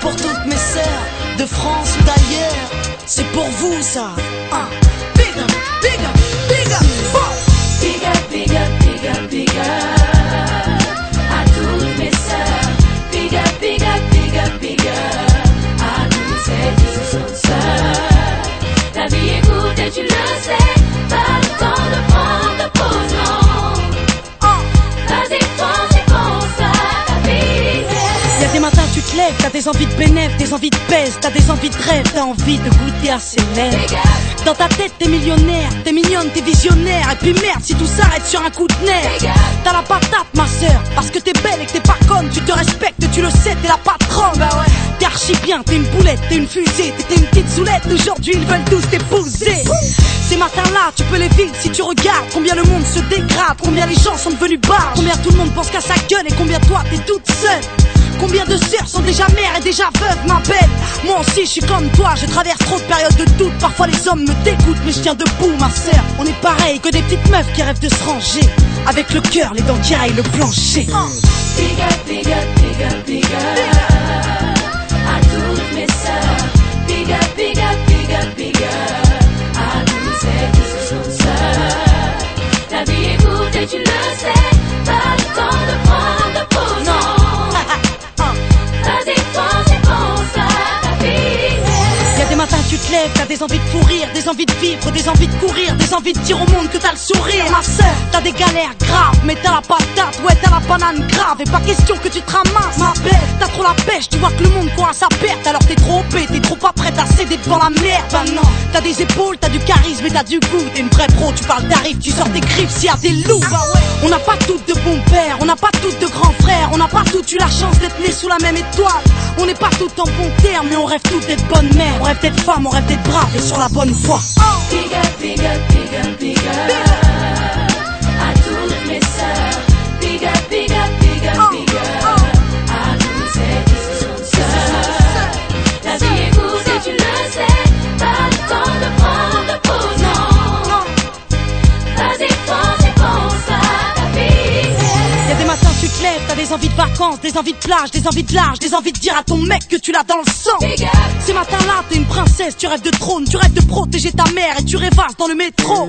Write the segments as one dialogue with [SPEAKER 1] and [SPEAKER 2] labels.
[SPEAKER 1] pour
[SPEAKER 2] toutes mes sœurs de France ou d'ailleurs. C'est pour vous ça.
[SPEAKER 1] Hein. Des matins tu te lèves, t'as des envies de bénéf, des envies de pèse, t'as des envies de rêve, t'as envie de goûter à ses lèvres. Dans ta tête t'es millionnaire, t'es mignonne, t'es visionnaire, et puis merde si tout s'arrête sur un coup de nerf. T'as la patate ma sœur, parce que t'es belle et que t'es pas conne, tu te respectes, tu le sais, t'es la patronne. Bah ouais. T'es archi bien, t'es une boulette, t'es une fusée, t'étais une petite soulette, aujourd'hui ils veulent tous t'épouser. Matins-là, tu peux les vivre si tu regardes combien le monde se dégrade, combien les gens sont devenus barres, combien tout le monde pense qu'à sa gueule et combien toi t'es toute seule. Combien de sœurs sont déjà mères et déjà veuves, ma belle Moi aussi, je suis comme toi, je traverse trop de périodes de doute. Parfois, les hommes me dégoûtent, mais je tiens debout, ma sœur. On est pareil que des petites meufs qui rêvent de se ranger. Avec le cœur, les dents qui raillent le plancher. T'as des envies de courir, des envies de vivre, des envies de courir, des envies de dire au monde que t'as le sourire, ma sœur. T'as des galères graves, mais t'as la patate, ouais, t'as la banane grave, et pas question que tu te ramasses, ma belle. T'as trop la pêche, tu vois que le monde court à sa perte, alors t'es trop opé, t'es trop pas prête à céder devant la merde. Bah non, t'as des épaules, t'as du charisme et t'as du goût, t'es une vraie pro, tu parles d'arrive, tu sors des griffes s'il y a des loups. Bah ouais. On n'a pas toutes de bons pères, on n'a pas toutes de grands frères, on n'a pas toutes eu la chance d'être nés sous la même étoile. On n'est pas toutes en bon terme, mais on rêve toutes d'être bonnes mères, on rêve d'être femmes, on rêve d'être braves et sur la bonne
[SPEAKER 2] big up
[SPEAKER 1] des envies de vacances, des envies de plage, des envies de large, des envies de dire à ton mec que tu l'as dans le sang. Ces matins-là, t'es une princesse, tu rêves de trône, tu rêves de protéger ta mère et tu rêvasses dans le métro.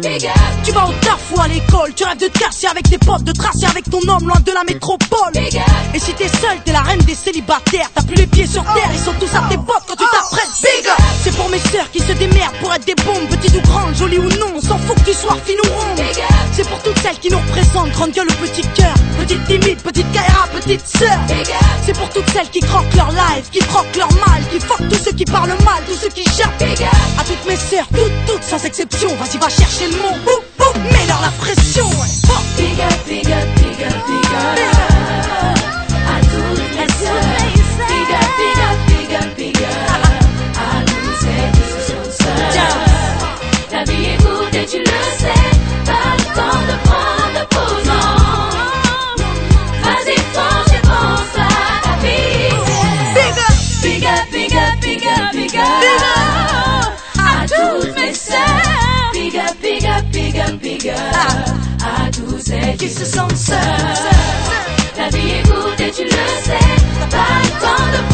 [SPEAKER 1] Tu vas au taf ou à l'école, tu rêves de casser avec tes potes, de tracer avec ton homme loin de la métropole. Et si t'es seule, t'es la reine des célibataires, t'as plus les pieds sur terre, ils sont tous à tes potes quand tu t'apprêtes. Big up C'est pour mes sœurs qui se démerdent pour être des bombes, petites ou grandes, jolies ou non, on s'en fout que tu sois fine ou ronde. C'est pour toutes celles qui nous représentent, grande gueule ou petit cœur, petite timide, petite Kaira, C'est pour toutes celles qui croquent leur life, qui troquent leur mal, qui fuck tous ceux qui parlent mal, tous ceux qui jappent. À toutes mes sœurs, toutes, toutes sans exception, vas-y va chercher le mot, boum, boum, mets-leur la pression.
[SPEAKER 2] Up à tous celles qui se sentent seules. La vie est courte et tu le sais, pas le temps de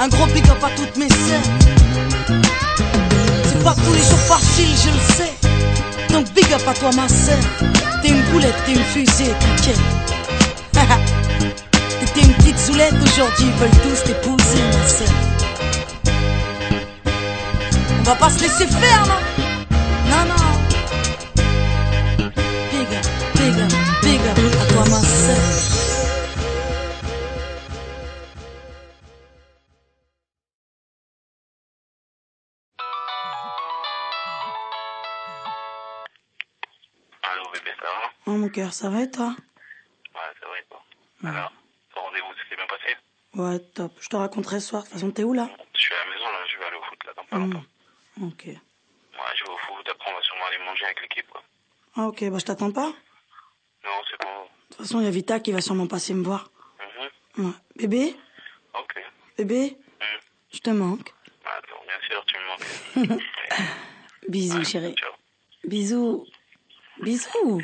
[SPEAKER 1] un gros big up à toutes mes sœurs. C'est pas tous les jours facile, je le sais. Donc big up à toi ma sœur. T'es une boulette, t'es une fusée, t'inquiète. T'étais une petite zoulette, aujourd'hui ils veulent tous t'épouser ma sœur. On va pas se laisser faire, non?
[SPEAKER 3] Ça va
[SPEAKER 1] Oh mon cœur, ça va et toi?
[SPEAKER 3] Ouais, c'est vrai toi? Alors, ton rendez-vous, ça s'est bien passé?
[SPEAKER 1] Ouais, top. Je te raconterai ce soir. De toute façon, t'es où là?
[SPEAKER 3] Je suis à la maison là, je vais aller au foot là dans pas
[SPEAKER 1] Hmm.
[SPEAKER 3] longtemps.
[SPEAKER 1] Ok.
[SPEAKER 3] Ouais, je vais au foot, après on va sûrement aller manger avec l'équipe quoi.
[SPEAKER 1] Ah ok, bah je t'attends pas?
[SPEAKER 3] Non, c'est bon.
[SPEAKER 1] De toute façon, il y a Vita qui va sûrement passer me voir.
[SPEAKER 3] Mhm.
[SPEAKER 1] Ouais. Bébé?
[SPEAKER 3] Ok.
[SPEAKER 1] Bébé?
[SPEAKER 3] Mhm.
[SPEAKER 1] Je te manque.
[SPEAKER 3] Attends, bien sûr, tu me manques.
[SPEAKER 1] Bisous, chérie.
[SPEAKER 3] Ciao.
[SPEAKER 1] Bisous. Bisous.